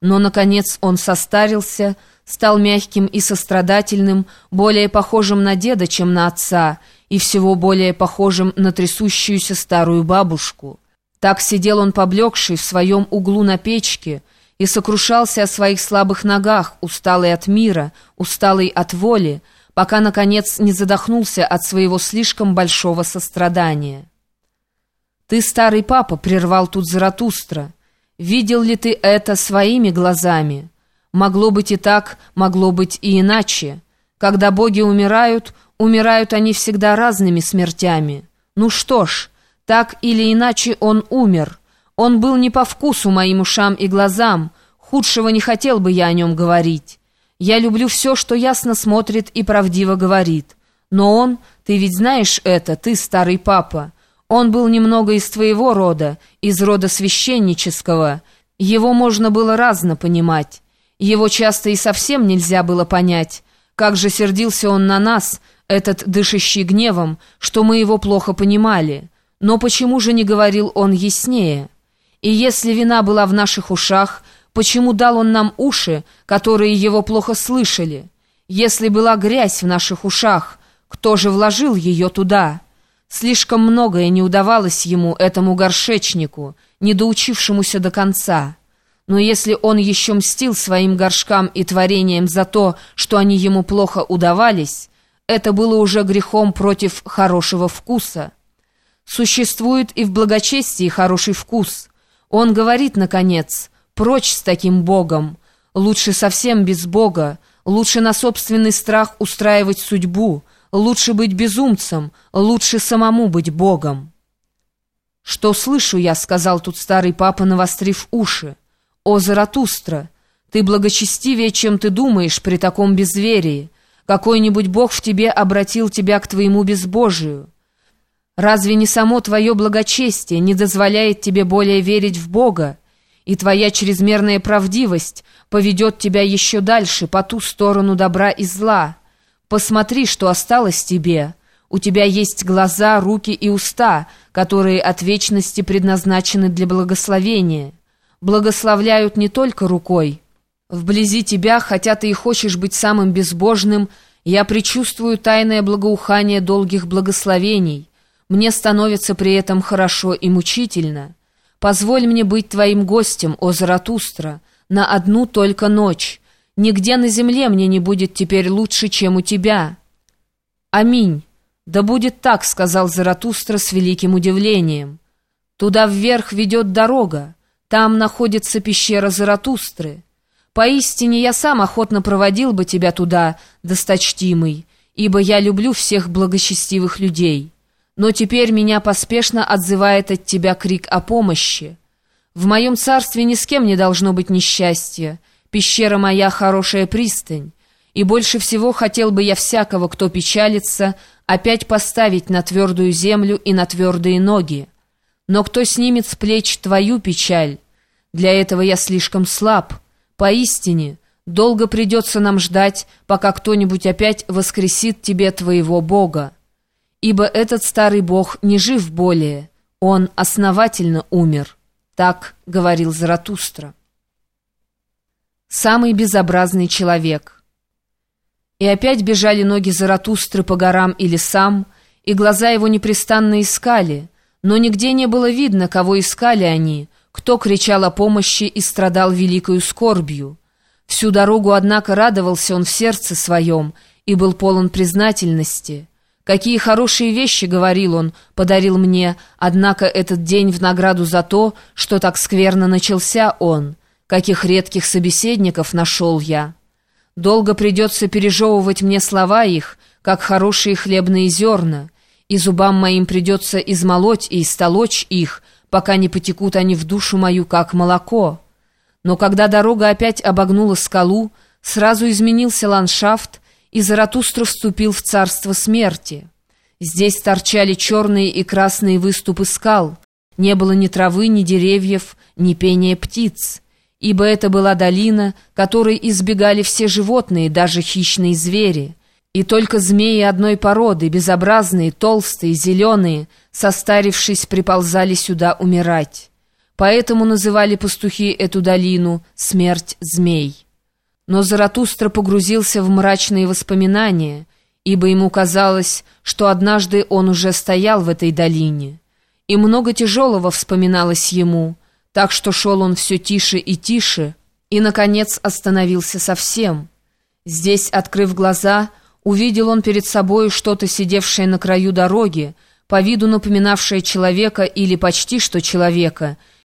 Но, наконец, он состарился, стал мягким и сострадательным, более похожим на деда, чем на отца, и всего более похожим на трясущуюся старую бабушку. Так сидел он поблекший в своем углу на печке и сокрушался о своих слабых ногах, усталый от мира, усталый от воли, пока, наконец, не задохнулся от своего слишком большого сострадания. «Ты, старый папа», — прервал тут Заратустра, — «видел ли ты это своими глазами? Могло быть и так, могло быть и иначе. Когда боги умирают, умирают они всегда разными смертями. Ну что ж, так или иначе он умер. Он был не по вкусу моим ушам и глазам, худшего не хотел бы я о нем говорить». Я люблю все, что ясно смотрит и правдиво говорит. Но он, ты ведь знаешь это, ты старый папа, он был немного из твоего рода, из рода священнического. Его можно было разно понимать. Его часто и совсем нельзя было понять. Как же сердился он на нас, этот дышащий гневом, что мы его плохо понимали. Но почему же не говорил он яснее? И если вина была в наших ушах, Почему дал он нам уши, которые его плохо слышали? Если была грязь в наших ушах, кто же вложил ее туда? Слишком многое не удавалось ему, этому горшечнику, не доучившемуся до конца. Но если он еще мстил своим горшкам и творениям за то, что они ему плохо удавались, это было уже грехом против хорошего вкуса. Существует и в благочестии хороший вкус. Он говорит, наконец, Прочь с таким Богом! Лучше совсем без Бога, лучше на собственный страх устраивать судьбу, лучше быть безумцем, лучше самому быть Богом. «Что слышу я?» — сказал тут старый папа, навострив уши. «О, Заратустра, ты благочестивее, чем ты думаешь при таком безверии. Какой-нибудь Бог в тебе обратил тебя к твоему безбожию. Разве не само твое благочестие не дозволяет тебе более верить в Бога, и твоя чрезмерная правдивость поведет тебя еще дальше, по ту сторону добра и зла. Посмотри, что осталось тебе. У тебя есть глаза, руки и уста, которые от вечности предназначены для благословения. Благословляют не только рукой. Вблизи тебя, хотя ты и хочешь быть самым безбожным, я предчувствую тайное благоухание долгих благословений. Мне становится при этом хорошо и мучительно». Позволь мне быть твоим гостем, о Заратустра, на одну только ночь. Нигде на земле мне не будет теперь лучше, чем у тебя. Аминь. Да будет так, сказал Заратустра с великим удивлением. Туда вверх ведет дорога. Там находится пещера Заратустры. Поистине я сам охотно проводил бы тебя туда, досточтимый, ибо я люблю всех благочестивых людей» но теперь меня поспешно отзывает от тебя крик о помощи. В моем царстве ни с кем не должно быть несчастья, пещера моя хорошая пристань, и больше всего хотел бы я всякого, кто печалится, опять поставить на твердую землю и на твердые ноги. Но кто снимет с плеч твою печаль? Для этого я слишком слаб. Поистине, долго придется нам ждать, пока кто-нибудь опять воскресит тебе твоего Бога ибо этот старый бог не жив более, он основательно умер. Так говорил Заратустра. Самый безобразный человек. И опять бежали ноги Заратустры по горам и лесам, и глаза его непрестанно искали, но нигде не было видно, кого искали они, кто кричал о помощи и страдал великою скорбью. Всю дорогу, однако, радовался он в сердце своем и был полон признательности — Какие хорошие вещи, говорил он, подарил мне, однако этот день в награду за то, что так скверно начался он. Каких редких собеседников нашел я. Долго придется пережевывать мне слова их, как хорошие хлебные зерна, и зубам моим придется измолоть и истолочь их, пока не потекут они в душу мою, как молоко. Но когда дорога опять обогнула скалу, сразу изменился ландшафт, и Заратустра вступил в царство смерти. Здесь торчали черные и красные выступы скал, не было ни травы, ни деревьев, ни пения птиц, ибо это была долина, которой избегали все животные, даже хищные звери, и только змеи одной породы, безобразные, толстые, зеленые, состарившись, приползали сюда умирать. Поэтому называли пастухи эту долину «Смерть змей». Но Заратустра погрузился в мрачные воспоминания, ибо ему казалось, что однажды он уже стоял в этой долине. И много тяжелого вспоминалось ему, так что шел он все тише и тише, и, наконец, остановился совсем. Здесь, открыв глаза, увидел он перед собой что-то, сидевшее на краю дороги, по виду напоминавшее человека или почти что человека —